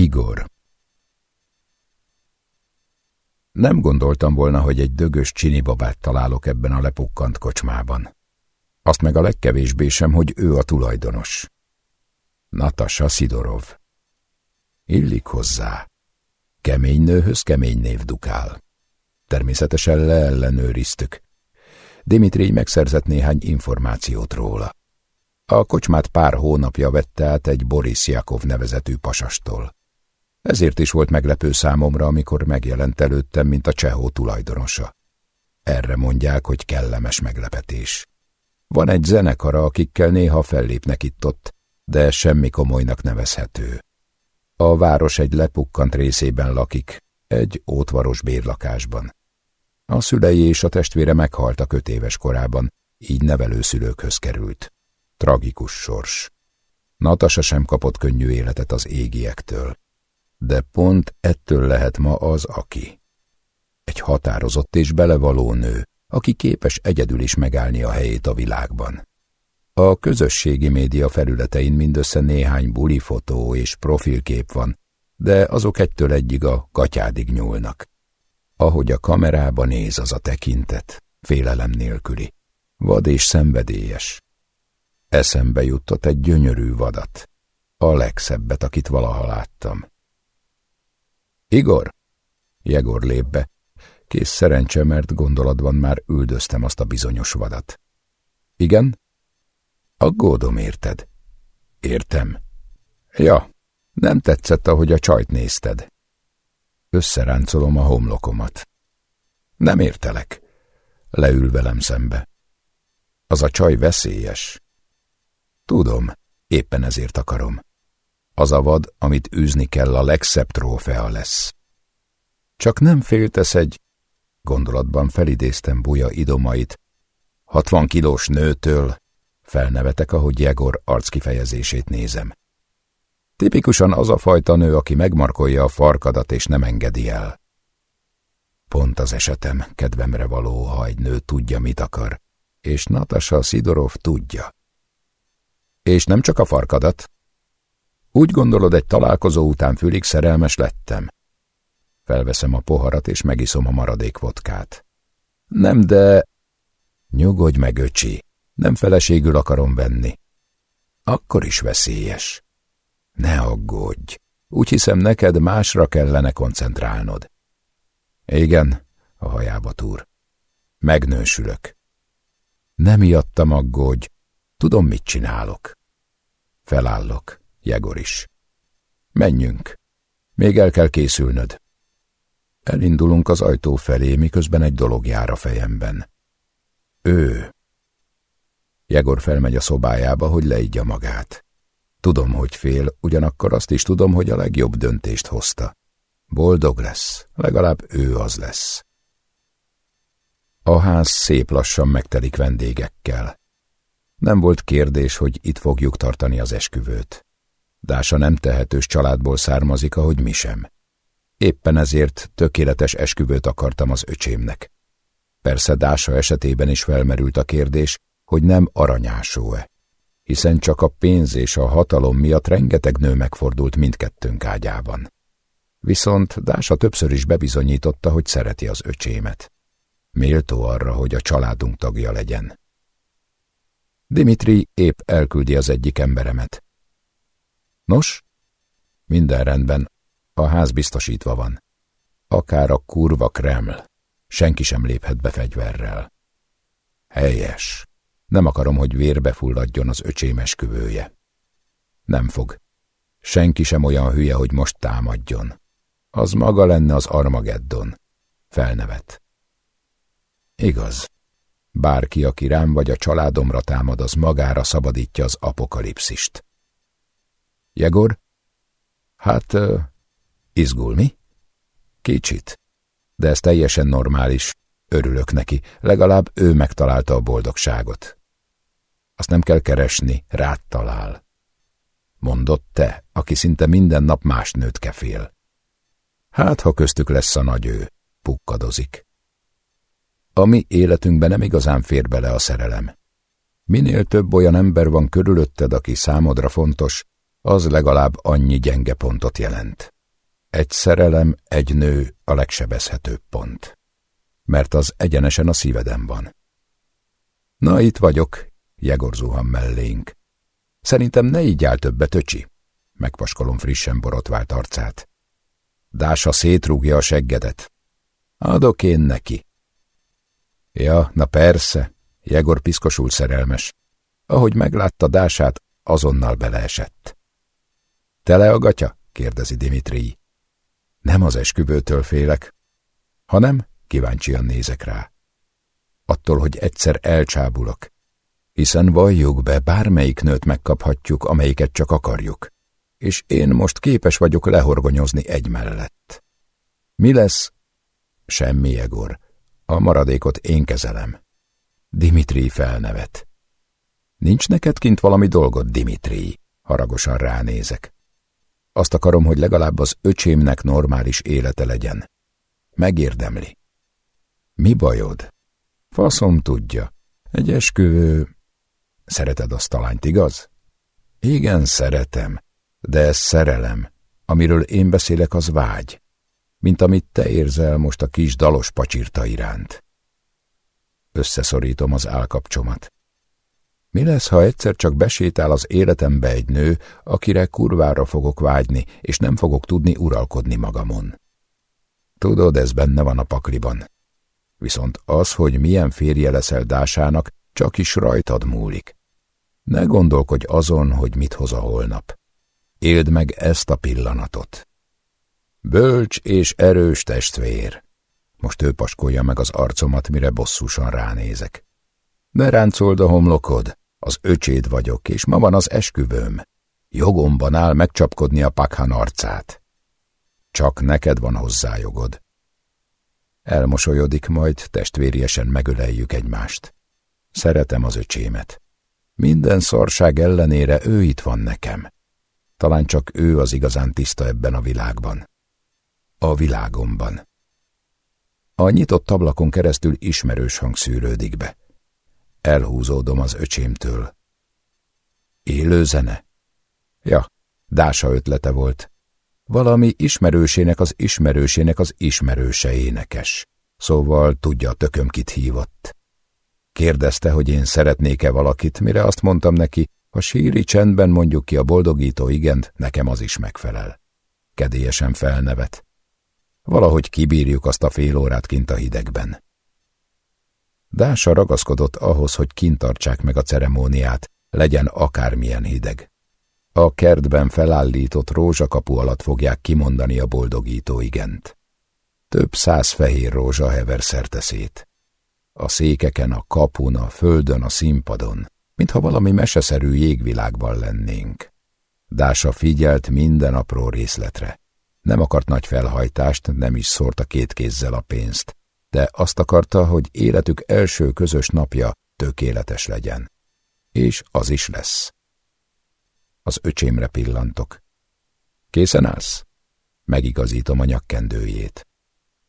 Igor Nem gondoltam volna, hogy egy dögös csinibabát találok ebben a lepukkant kocsmában. Azt meg a legkevésbé sem, hogy ő a tulajdonos. Natasa Szidorov. Illik hozzá. Kemény nőhöz kemény név dukál. Természetesen leellenőriztük. Dimitri megszerzett néhány információt róla. A kocsmát pár hónapja vette át egy Boris Jakov nevezetű pasastól. Ezért is volt meglepő számomra, amikor megjelent előttem, mint a csehó tulajdonosa. Erre mondják, hogy kellemes meglepetés. Van egy zenekara, akikkel néha fellépnek itt-ott, de semmi komolynak nevezhető. A város egy lepukkant részében lakik, egy ótvaros bérlakásban. A szülei és a testvére meghaltak öt éves korában, így nevelőszülőkhöz került. Tragikus sors. Natasa sem kapott könnyű életet az égiektől. De pont ettől lehet ma az, aki. Egy határozott és belevaló nő, aki képes egyedül is megállni a helyét a világban. A közösségi média felületein mindössze néhány buli fotó és profilkép van, de azok egytől egyig a katyádig nyúlnak. Ahogy a kamerába néz az a tekintet, félelem nélküli, vad és szenvedélyes. Eszembe juttat egy gyönyörű vadat, a legszebbet, akit valaha láttam. Igor? Jegor lép be. Kész szerencse, mert gondolatban már üldöztem azt a bizonyos vadat. Igen? Aggódom, érted? Értem. Ja, nem tetszett, ahogy a csajt nézted. Összeráncolom a homlokomat. Nem értelek. Leül velem szembe. Az a csaj veszélyes. Tudom, éppen ezért akarom. Az a vad, amit űzni kell, a legszebb trófea lesz. Csak nem féltesz egy... Gondolatban felidéztem buja idomait. Hatvan kilós nőtől, Felnevetek, ahogy Jegor arckifejezését nézem. Tipikusan az a fajta nő, aki megmarkolja a farkadat és nem engedi el. Pont az esetem, kedvemre való, ha egy nő tudja, mit akar, és Natasa Szidorov tudja. És nem csak a farkadat. Úgy gondolod, egy találkozó után fülig szerelmes lettem. Felveszem a poharat, és megiszom a maradék vodkát. Nem, de... Nyugodj meg, öcsi, nem feleségül akarom venni. Akkor is veszélyes. Ne aggódj. Úgy hiszem, neked másra kellene koncentrálnod. Igen, a hajába túr. Megnősülök. Nem miattam aggódj. Tudom, mit csinálok. Felállok, Jegor is. Menjünk. Még el kell készülnöd. Elindulunk az ajtó felé, miközben egy dolog jár a fejemben. Ő, Jegor felmegy a szobájába, hogy leidja magát. Tudom, hogy fél, ugyanakkor azt is tudom, hogy a legjobb döntést hozta. Boldog lesz, legalább ő az lesz. A ház szép lassan megtelik vendégekkel. Nem volt kérdés, hogy itt fogjuk tartani az esküvőt. Dása nem tehetős családból származik, ahogy mi sem. Éppen ezért tökéletes esküvőt akartam az öcsémnek. Persze Dása esetében is felmerült a kérdés, hogy nem aranyásó-e, hiszen csak a pénz és a hatalom miatt rengeteg nő megfordult mindkettőnk ágyában. Viszont Dása többször is bebizonyította, hogy szereti az öcsémet. Méltó arra, hogy a családunk tagja legyen. Dimitri épp elküldi az egyik emberemet. Nos? Minden rendben, a ház biztosítva van. Akár a kurva Kreml, senki sem léphet be fegyverrel. Helyes. Nem akarom, hogy vérbe fulladjon az öcsém esküvője. Nem fog. Senki sem olyan hülye, hogy most támadjon. Az maga lenne az Armageddon. Felnevet. Igaz. Bárki, aki rám vagy a családomra támad, az magára szabadítja az apokalipszist. Jegor? Hát, uh, izgul, mi? Kicsit. De ez teljesen normális. Örülök neki, legalább ő megtalálta a boldogságot. Azt nem kell keresni, rád talál. Mondott te, aki szinte minden nap más nőt kefél. Hát, ha köztük lesz a nagy ő, pukkadozik. A mi életünkben nem igazán fér bele a szerelem. Minél több olyan ember van körülötted, aki számodra fontos, az legalább annyi gyenge pontot jelent. Egy szerelem, egy nő a legsebezhetőbb pont. Mert az egyenesen a szíveden van. Na, itt vagyok, Jegor zuhan mellénk. Szerintem ne így áll többet, öcsi. Megpaskolom frissen borotvált arcát. Dása szétrúgja a seggedet. Adok én neki. Ja, na persze, Jegor piszkosul szerelmes. Ahogy meglátta Dását, azonnal beleesett. Tele a gatya? kérdezi Dimitri. Nem az esküvőtől félek, hanem kíváncsian nézek rá. Attól, hogy egyszer elcsábulok, hiszen valljuk be, bármelyik nőt megkaphatjuk, amelyiket csak akarjuk, és én most képes vagyok lehorgonyozni egy mellett. Mi lesz? Semmi, Egor. A maradékot én kezelem. Dimitri felnevet. Nincs neked kint valami dolgod, Dimitri? Haragosan ránézek. Azt akarom, hogy legalább az öcsémnek normális élete legyen. Megérdemli. Mi bajod? Faszom tudja. Egy esküvő... Szereted azt talányt, igaz? Igen, szeretem, de ez szerelem. Amiről én beszélek, az vágy. Mint amit te érzel most a kis dalos pacsirta iránt. Összeszorítom az állkapcsomat. Mi lesz, ha egyszer csak besétál az életembe egy nő, akire kurvára fogok vágyni, és nem fogok tudni uralkodni magamon? Tudod, ez benne van a pakliban. Viszont az, hogy milyen férje leszel Dásának, csak is rajtad múlik. Ne gondolkodj azon, hogy mit hoz a holnap. Éld meg ezt a pillanatot. Bölcs és erős testvér. Most ő paskolja meg az arcomat, mire bosszúsan ránézek. Ne ráncold a homlokod, az öcséd vagyok, és ma van az esküvőm. Jogomban áll megcsapkodni a pakhan arcát. Csak neked van hozzá jogod. Elmosolyodik, majd testvériesen megöleljük egymást. Szeretem az öcsémet. Minden szarság ellenére ő itt van nekem. Talán csak ő az igazán tiszta ebben a világban. A világomban. A nyitott ablakon keresztül ismerős hang szűrődik be. Elhúzódom az öcsémtől. Élő zene? Ja, Dása ötlete volt. Valami ismerősének az ismerősének az ismerőse énekes. Szóval tudja tököm kit hívott. Kérdezte, hogy én szeretnék-e valakit, mire azt mondtam neki, ha síri csendben mondjuk ki a boldogító igent, nekem az is megfelel. Kedélyesen felnevet. Valahogy kibírjuk azt a fél órát kint a hidegben. Dása ragaszkodott ahhoz, hogy kintartsák meg a ceremóniát, legyen akármilyen hideg. A kertben felállított rózsakapu alatt fogják kimondani a boldogító igent. Több száz fehér rózsa hever szerteszét. A székeken, a kapun, a földön, a színpadon, mintha valami meseszerű jégvilágban lennénk. Dása figyelt minden apró részletre. Nem akart nagy felhajtást, nem is szórta két kézzel a pénzt, de azt akarta, hogy életük első közös napja tökéletes legyen. És az is lesz. Az öcsémre pillantok. Készen állsz? Megigazítom a nyakkendőjét.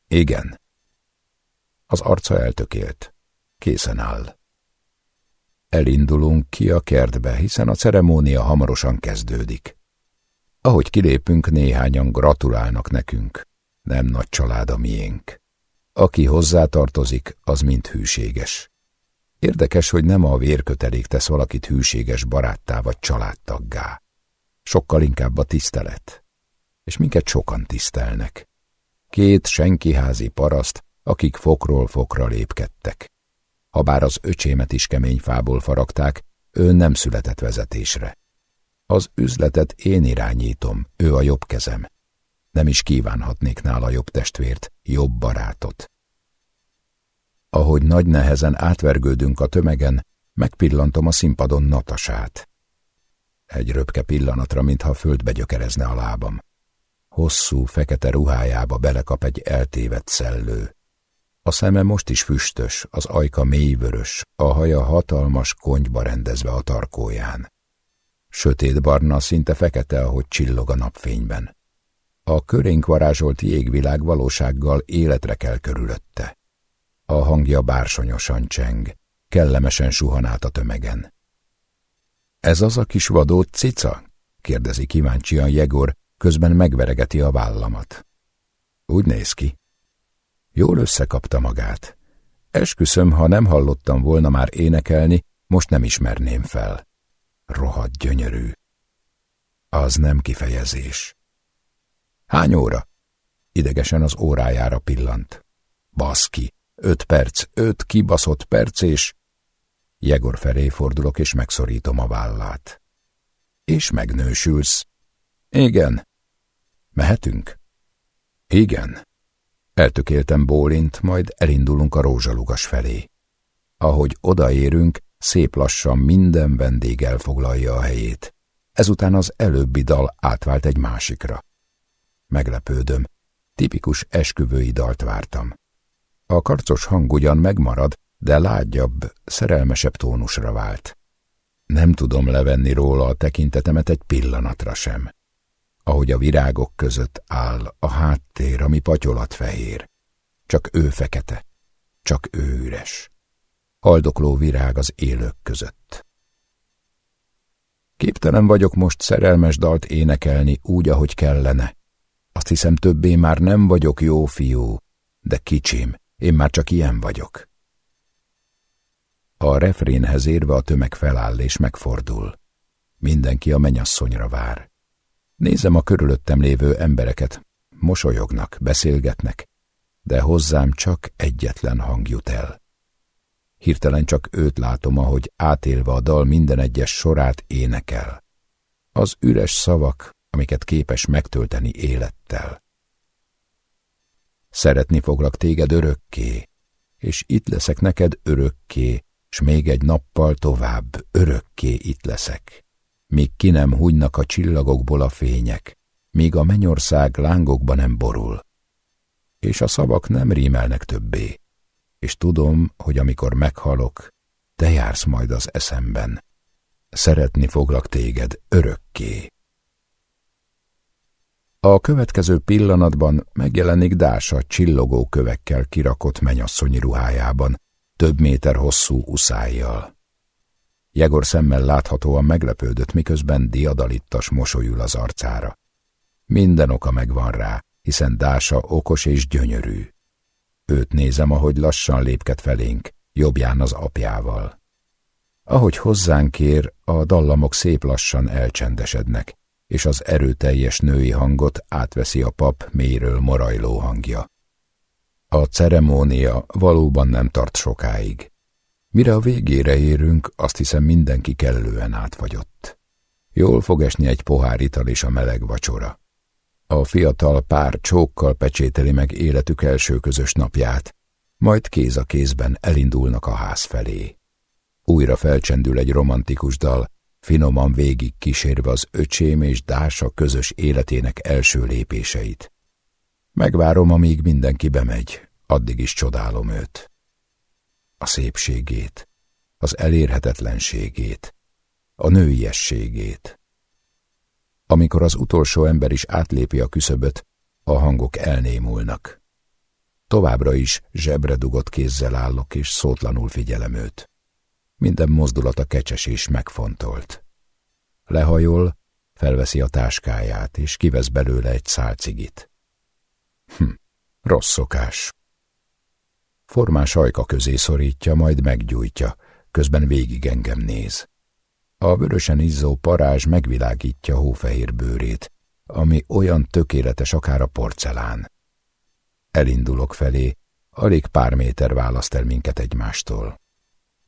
Igen. Az arca eltökélt. Készen áll. Elindulunk ki a kertbe, hiszen a ceremónia hamarosan kezdődik. Ahogy kilépünk, néhányan gratulálnak nekünk. Nem nagy család a miénk. Aki hozzátartozik, az mind hűséges. Érdekes, hogy nem a vérkötelék tesz valakit hűséges baráttá vagy családtaggá. Sokkal inkább a tisztelet. És minket sokan tisztelnek. Két senkiházi paraszt, akik fokról fokra lépkedtek. Habár az öcsémet is kemény fából faragták, ő nem született vezetésre. Az üzletet én irányítom, ő a jobb kezem. Nem is kívánhatnék nála jobb testvért, jobb barátot. Ahogy nagy nehezen átvergődünk a tömegen, megpillantom a színpadon Natasát. Egy röpke pillanatra, mintha földbe gyökerezne a lábam. Hosszú, fekete ruhájába belekap egy eltévedt szellő. A szeme most is füstös, az ajka mélyvörös, a haja hatalmas konyba rendezve a tarkóján. Sötétbarna, szinte fekete, ahogy csillog a napfényben. A körénk varázsolt jégvilág valósággal életre kell körülötte. A hangja bársonyosan cseng, kellemesen suhan át a tömegen. Ez az a kis vadó cica? kérdezi kíváncsian Jegor, közben megveregeti a vállamat. Úgy néz ki. Jól összekapta magát. Esküszöm, ha nem hallottam volna már énekelni, most nem ismerném fel. Rohadt gyönyörű. Az nem kifejezés. Hány óra? Idegesen az órájára pillant. Baszki, öt perc, öt kibaszott perc, és... Jegor felé fordulok, és megszorítom a vállát. És megnősülsz. Igen. Mehetünk? Igen. Eltökéltem bólint, majd elindulunk a rózsalugas felé. Ahogy odaérünk, szép lassan minden vendég elfoglalja a helyét. Ezután az előbbi dal átvált egy másikra. Meglepődöm. Tipikus esküvői dalt vártam. A karcos hang ugyan megmarad, de lágyabb, szerelmesebb tónusra vált. Nem tudom levenni róla a tekintetemet egy pillanatra sem. Ahogy a virágok között áll a háttér, ami patyolatfehér. Csak ő fekete, csak ő üres. Haldokló virág az élők között. Képtelen vagyok most szerelmes dalt énekelni úgy, ahogy kellene. Azt hiszem többé már nem vagyok jó fiú, de kicsim, én már csak ilyen vagyok. A refrénhez érve a tömeg feláll és megfordul. Mindenki a menyasszonyra vár. Nézem a körülöttem lévő embereket. Mosolyognak, beszélgetnek, de hozzám csak egyetlen hang jut el. Hirtelen csak őt látom, ahogy átélve a dal minden egyes sorát énekel. Az üres szavak, amiket képes megtölteni élettel. Szeretni foglak téged örökké, és itt leszek neked örökké, s még egy nappal tovább örökké itt leszek. Míg ki nem hunynak a csillagokból a fények, míg a mennyország lángokba nem borul. És a szavak nem rímelnek többé, és tudom, hogy amikor meghalok, te jársz majd az eszemben. Szeretni foglak téged örökké. A következő pillanatban megjelenik Dása csillogó kövekkel kirakott menyasszonyi ruhájában, több méter hosszú uszájjal. Jegor szemmel láthatóan meglepődött, miközben diadalittas mosolyul az arcára. Minden oka megvan rá, hiszen Dása okos és gyönyörű. Őt nézem, ahogy lassan lépket felénk, jobbján az apjával. Ahogy hozzánk ér, a dallamok szép lassan elcsendesednek, és az erőteljes női hangot átveszi a pap mélyről morajló hangja. A ceremónia valóban nem tart sokáig. Mire a végére érünk, azt hiszem mindenki kellően átfagyott. Jól fog esni egy pohár ital és a meleg vacsora. A fiatal pár csókkal pecsételi meg életük első közös napját, majd kéz a kézben elindulnak a ház felé. Újra felcsendül egy romantikus dal, finoman végig kísérve az öcsém és Dása közös életének első lépéseit. Megvárom, amíg mindenki bemegy, addig is csodálom őt. A szépségét, az elérhetetlenségét, a nőiességét. Amikor az utolsó ember is átlépi a küszöböt, a hangok elnémulnak. Továbbra is zsebre dugott kézzel állok, és szótlanul figyelem őt. Minden mozdulata kecses és megfontolt. Lehajol, felveszi a táskáját, és kivesz belőle egy szál cigit. Hm, rossz szokás. Formás ajka közé szorítja, majd meggyújtja, közben végig engem néz. A vörösen izzó parázs megvilágítja hófehér bőrét, ami olyan tökéletes akár a porcelán. Elindulok felé, alig pár méter választ el minket egymástól.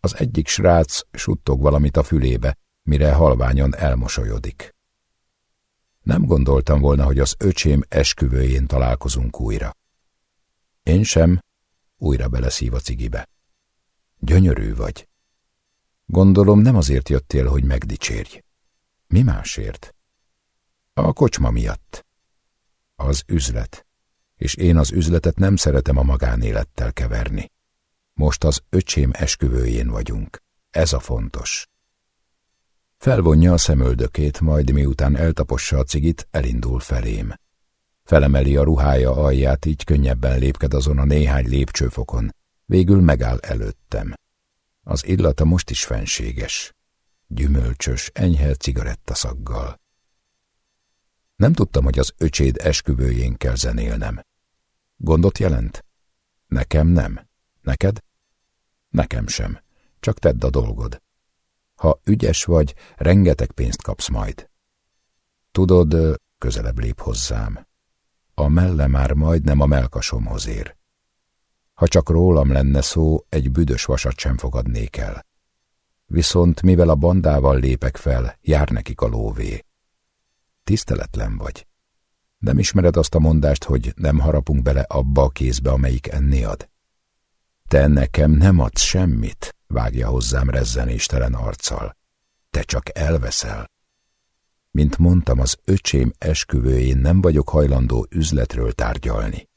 Az egyik srác suttog valamit a fülébe, mire halványon elmosolyodik. Nem gondoltam volna, hogy az öcsém esküvőjén találkozunk újra. Én sem, újra beleszív a cigibe. Gyönyörű vagy. Gondolom nem azért jöttél, hogy megdicsérj. Mi másért? A kocsma miatt. Az üzlet. És én az üzletet nem szeretem a magánélettel keverni. Most az öcsém esküvőjén vagyunk. Ez a fontos. Felvonja a szemöldökét, majd miután eltapossa a cigit, elindul felém. Felemeli a ruhája alját, így könnyebben lépked azon a néhány lépcsőfokon. Végül megáll előttem. Az illata most is fenséges. Gyümölcsös, enyhe cigarettaszaggal. Nem tudtam, hogy az öcséd esküvőjén kell zenélnem. Gondot jelent? Nekem nem. Neked? Nekem sem. Csak tedd a dolgod. Ha ügyes vagy, rengeteg pénzt kapsz majd. Tudod, közelebb lép hozzám. A melle már majdnem a melkasomhoz ér. Ha csak rólam lenne szó, egy büdös vasat sem fogadnék el. Viszont mivel a bandával lépek fel, jár nekik a lóvé. Tiszteletlen vagy. Nem ismered azt a mondást, hogy nem harapunk bele abba a kézbe, amelyik enni ad? Te nekem nem adsz semmit, vágja hozzám rezzenéstelen arccal. Te csak elveszel. Mint mondtam, az öcsém esküvőjén nem vagyok hajlandó üzletről tárgyalni.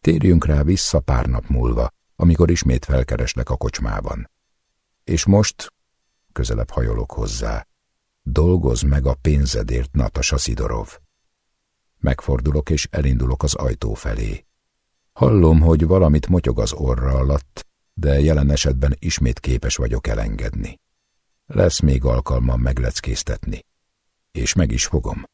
Térjünk rá vissza pár nap múlva, amikor ismét felkereslek a kocsmában. És most, közelebb hajolok hozzá, dolgoz meg a pénzedért, Natasa Szidorov. Megfordulok és elindulok az ajtó felé. Hallom, hogy valamit motyog az orra alatt, de jelen esetben ismét képes vagyok elengedni. Lesz még alkalmam megleckéztetni. És meg is fogom.